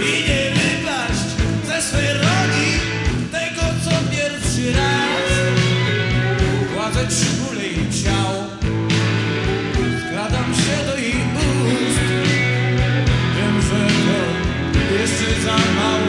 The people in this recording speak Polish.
i nie wypaść ze swej rogi tego, co pierwszy raz. Kładę czule jej ciało, skradam się do jej ust, wiem, że to jeszcze za mało.